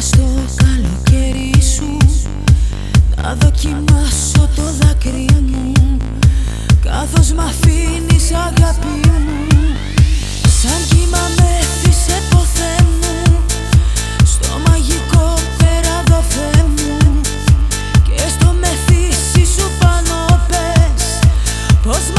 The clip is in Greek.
Στο καλοκαίρι σου Να δοκιμάσω το δάκρυ μου. Καθώς μ' αφήνεις αγάπη μου Σαν κύμα με θύσε ποθέ μου. Στο μαγικό περάδο μου Και στο μεθύσι σου πάνω πες Πώς